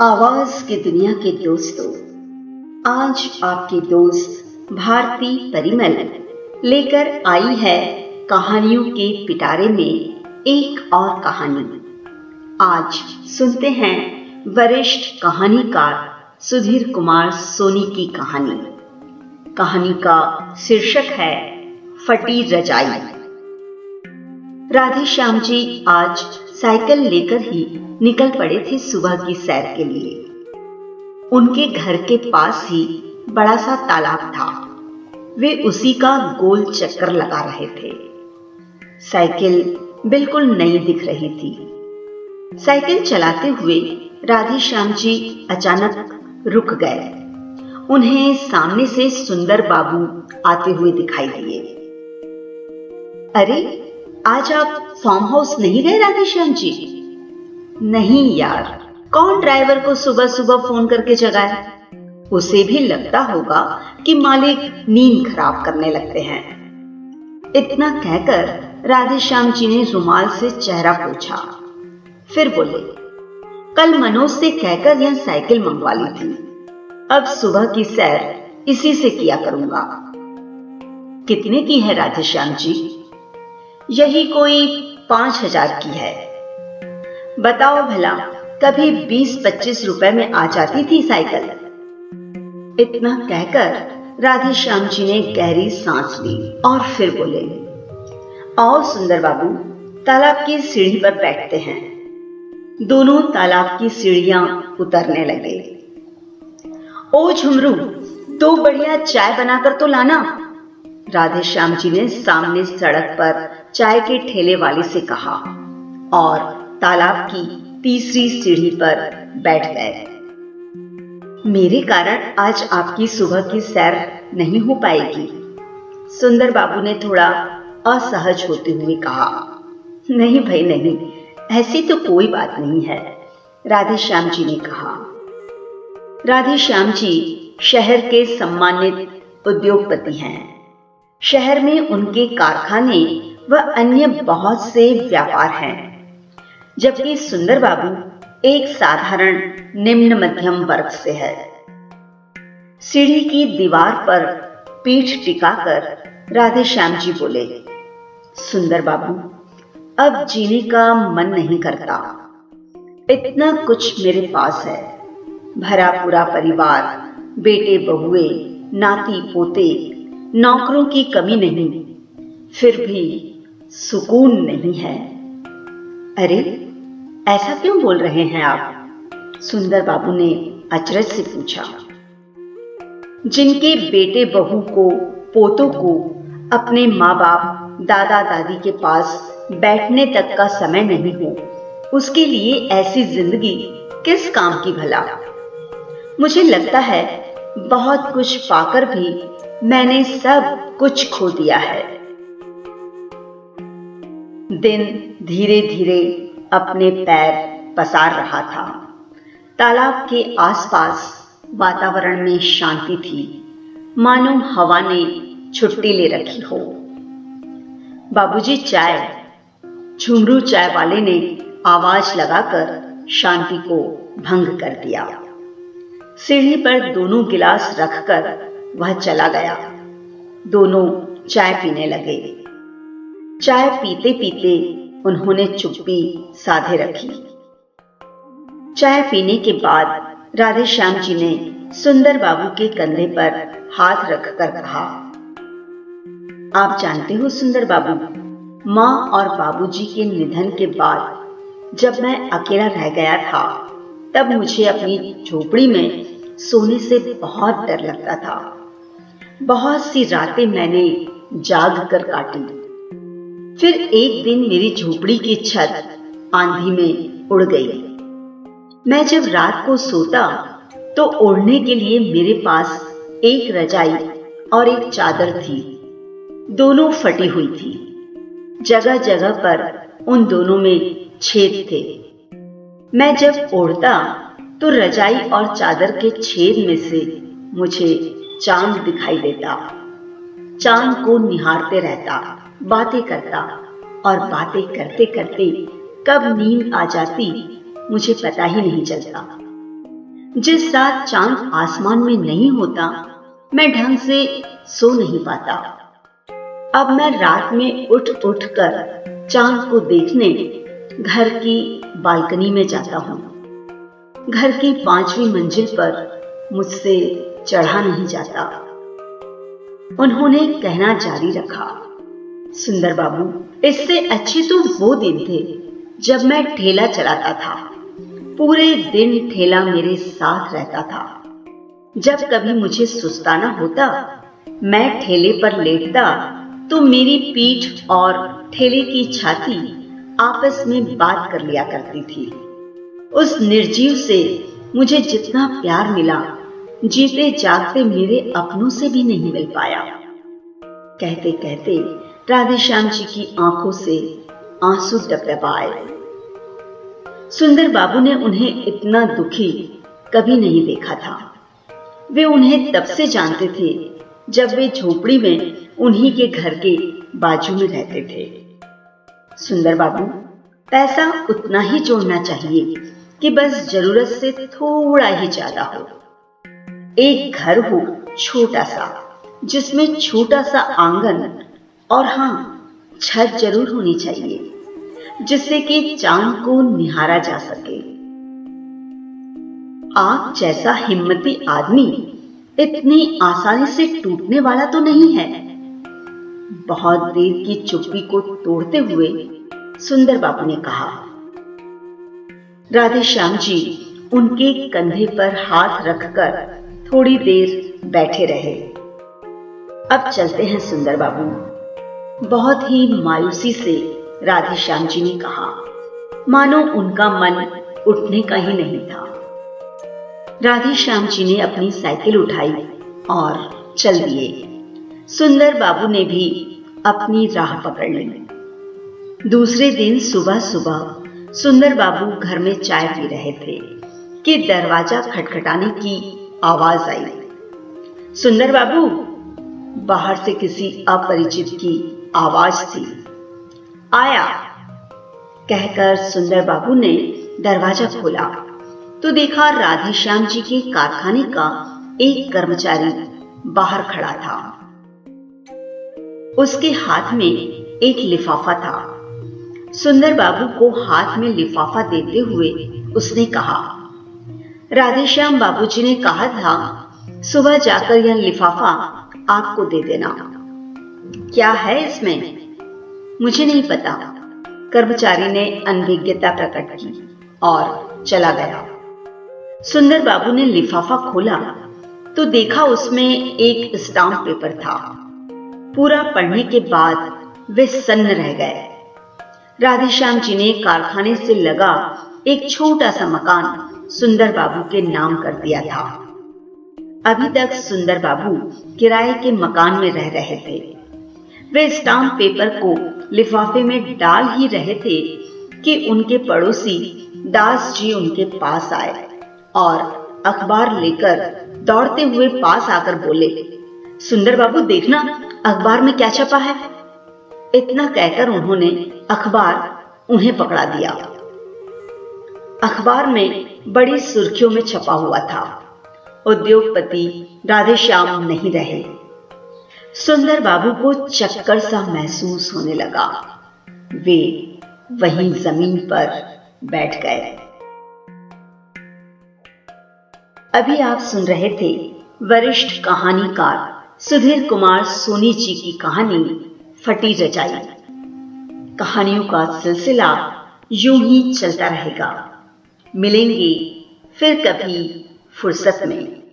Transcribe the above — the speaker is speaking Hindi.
आवाज़ की दुनिया के दोस्तों, आज आपकी दोस्त भारती परिमल लेकर आई है कहानियों के पिटारे में एक और कहानी। आज सुनते हैं वरिष्ठ कहानीकार सुधीर कुमार सोनी की कहानी। कहानी का शीर्षक है फटी रजाई। राधे श्याम जी, आज साइकिल लेकर ही निकल पड़े थे सुबह की सैर के लिए। उनके घर के पास ही बड़ा सा तालाब था। वे उसी का गोल चक्कर लगा रहे थे। साइकिल बिल्कुल नई दिख रही थी। साइकिल चलाते हुए राधे श्याम जी अचानक रुक गए। उन्हें सामने से सुंदर बाबू आते हुए दिखाई दिए। अरे आज आप फार्म हाउस नहीं गए राधेश्याम जी? नहीं यार। कौन ड्राइवर को सुबह सुबह फ़ोन करके जगाए? उसे भी लगता होगा कि मालिक नींद खराब करने लगते हैं। इतना कहकर राधेश्याम जी ने रुमाल से चेहरा पूछा। फिर बोले, कल मनोज से कहकर यह साइकिल मंगवा ली थी। अब सुबह की सैर इसी से किया करूँगा। कितने की है राधेश्याम जी? यही कोई पाँच हज़ार की है। बताओ भला, कभी बीस पच्चीस रुपए में आ जाती थी साइकिल? इतना कहकर राधे श्याम जी ने गहरी सांस ली और फिर बोले, आओ सुंदर बाबू, तालाब की सीढ़ी पर बैठते हैं। दोनों तालाब की सीढ़ियाँ उतरने लगे। ओ झुमरू, दो बढ़िया चाय बनाकर तो लाना। राधे श्याम जी ने सामने सड़क पर चाय के ठेले वाले से कहा, और तालाब की तीसरी सीढ़ी पर बैठ गए। मेरे कारण आज आपकी सुबह की सैर नहीं हो पाएगी, सुंदर बाबू ने थोड़ा असहज होते हुए कहा। नहीं भाई, नहीं, ऐसी तो कोई बात नहीं है, राधे श्याम जी ने कहा। राधे श्याम जी शहर के सम्मानित उद्योगपति हैं। शहर में उनके कारखाने व अन्य बहुत से व्यापार हैं। जबकि सुंदर बाबू एक साधारण निम्न मध्यम वर्ग से है। सीढ़ी की दीवार पर पीठ टिकाकर राधे श्याम जी बोले, सुंदर बाबू, अब जीने का मन नहीं करता। इतना कुछ मेरे पास है। भरा पूरा परिवार, बेटे, बहुए, नाती, पोते नौकरों की कमी नहीं, फिर भी सुकून नहीं है। अरे, ऐसा क्यों बोल रहे हैं आप? सुंदर बाबू ने अचरज से पूछा। जिनके बेटे बहू को, पोतों को अपने माँ बाप दादा दादी के पास बैठने तक का समय नहीं हो, उसके लिए ऐसी ज़िंदगी किस काम की भला? मुझे लगता है बहुत कुछ पाकर भी मैंने सब कुछ खो दिया है। दिन धीरे धीरे अपने पैर पसार रहा था। तालाब के आसपास वातावरण में शांति थी। मानो हवा ने छुट्टी ले रखी हो। बाबूजी चाय, झुमरू चाय वाले ने आवाज़ लगाकर शांति को भंग कर दिया। सीढ़ी पर दोनों गिलास रखकर वह चला गया। दोनों चाय पीने लगे। चाय पीते पीते उन्होंने चुप्पी साधे रखी। चाय पीने के बाद राधे श्याम जी ने सुंदर बाबू के कंधे पर हाथ रखकर कहा, आप जानते हो सुंदर बाबू, माँ और बाबूजी के निधन के बाद जब मैं अकेला रह गया था, तब मुझे अपनी झोपड़ी में सोने से बहुत डर लगता था। बहुत सी रातें मैंने जाग कर काटी। फिर एक दिन मेरी झोपड़ी की छत आंधी में उड़ गई। मैं जब रात को सोता तो ओढ़ने के लिए मेरे पास एक रजाई और एक चादर थी। दोनों फटी हुई थी। जगह जगह पर उन दोनों में छेद थे। मैं जब ओढ़ता तो रजाई और चादर के छेद में से मुझे चाँद दिखाई देता, चाँद को निहारते रहता, बातें करता और बातें करते करते कब नींद आ जाती, मुझे पता ही नहीं चलता। जिस रात चाँद आसमान में नहीं होता, मैं ढंग से सो नहीं पाता। अब मैं रात में उठ उठ कर चाँद को देखने घर की बालकनी में जाता हूँ। घर की पांचवी मंजिल पर मुझसे चढ़ा नहीं जाता। उन्होंने कहना जारी रखा, सुंदर बाबू, इससे अच्छे तो वो दिन थे जब मैं ठेला चलाता था। पूरे दिन ठेला मेरे साथ रहता था। जब कभी मुझे सुस्ताना होता, मैं ठेले पर लेटता तो मेरी पीठ और ठेले की छाती आपस में बात कर लिया करती थी। उस निर्जीव से मुझे जितना प्यार मिला जीते जागते मेरे अपनों से भी नहीं मिल पाया। कहते कहते राधे श्याम जी की आँखों से आँसू डबडबाए सुंदर बाबू ने उन्हें इतना दुखी कभी नहीं देखा था। वे उन्हें तब से जानते थे जब वे झोपड़ी में उन्हीं के घर के बाजू में रहते थे। सुंदर बाबू, पैसा उतना ही जोड़ना चाहिए कि बस ज़रूरत से थोड़ा ही ज़्यादा हो। एक घर हो, छोटा सा, जिसमें छोटा सा आँगन और हाँ छत ज़रूर होनी चाहिए, जिससे कि चाँद को निहारा जा सके। आप जैसा हिम्मती आदमी, इतनी आसानी से टूटने वाला तो नहीं है। बहुत देर की चुप्पी को तोड़ते हुए सुंदर बाबू ने कहा राधे श्याम जी, उनके कंधे पर हाथ रखकर थोड़ी देर बैठे रहे। अब चलते हैं सुंदर बाबू। बहुत ही मायूसी से राधे श्याम जी ने कहा, मानो उनका मन उठने का ही नहीं था। राधे श्याम जी ने अपनी साइकिल उठाई और चल दिए। सुंदर बाबू ने भी अपनी राह पकड़ ली। दूसरे दिन सुबह सुबह सुंदर बाबू घर में चाय पी रहे थे कि दरवाज़ा खटखटाने की आवाज़ आई। सुंदर बाबू, बाहर से किसी अपरिचित की आवाज़ थी। आया, कहकर सुंदर बाबू ने दरवाज़ा खोला। तो देखा राधे श्याम जी के कारखाने का एक कर्मचारी बाहर खड़ा था। उसके हाथ में एक लिफाफा था। सुंदर बाबू को हाथ में लिफाफा देते हुए उसने कहा राधेश्याम बाबूजी ने कहा था, सुबह जाकर यह लिफाफा आपको दे देना। क्या है इसमें? मुझे नहीं पता। कर्मचारी ने अनभिज्ञता प्रकट की और चला गया। सुंदर बाबू ने लिफाफा खोला तो देखा उसमें एक स्टाम्प पेपर था। पूरा पढ़ने के बाद वे सन्न रह गए। राधेश्याम जी ने कारखाने से लगा एक छोटा सा मकान सुंदर बाबू के नाम कर दिया था। अभी तक सुंदर बाबू किराए के मकान में रह रहे थे। वे स्टाम्प पेपर को लिफाफे में डाल ही रहे थे कि उनके पड़ोसी दास जी उनके पास आए और अखबार लेकर दौड़ते हुए पास आकर बोले, सुंदर बाबू, देखना, अखबार में क्या छपा है? इतना कहकर उन्होंने अखबार उन्हें पकड़ा दिया। अखबार में बड़ी सुर्खियों में छपा हुआ था। उद्योगपति राधेश्याम नहीं रहे। सुंदर बाबू को चक्कर सा महसूस होने लगा। वे वहीं ज़मीन पर बैठ गए। अभी आप सुन रहे थे वरिष्ठ कहानीकार सुधीर कुमार सोनी जी की कहानी फटी रजाई। कहानियों का सिलसिला यूँ ही चलता रहेगा। मिलेंगे फिर कभी फुर्सत में।